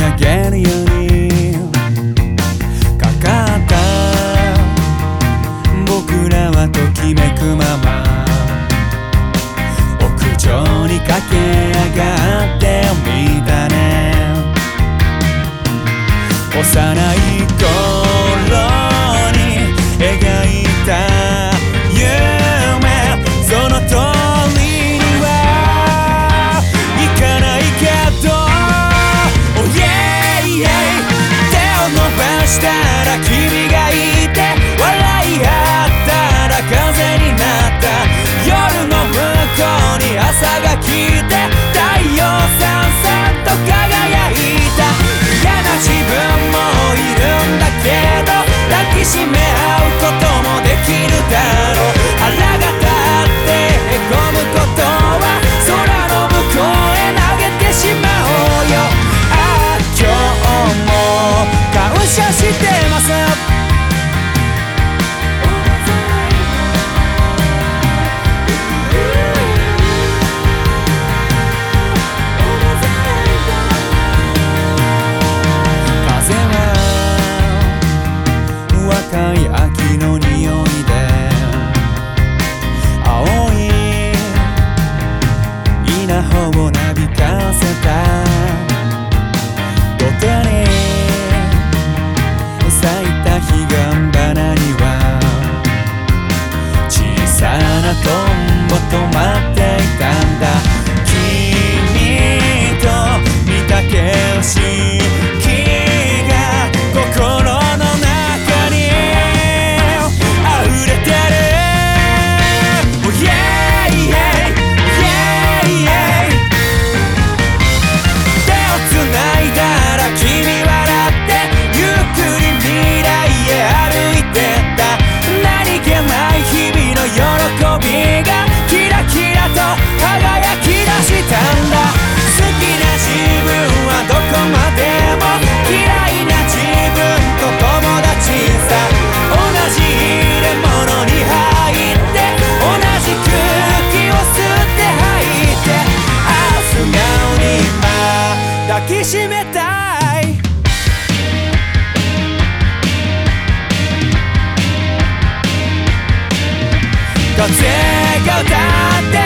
上げるようにかかった僕らはときめくまま屋上に駆け上がってみたね幼い頃したら君がいて笑い合ったら風になった。夜の向こうに朝が来て太陽さんさんと輝いた。嫌な自分もいるんだけど抱きしめ tome きしめたい。風が立って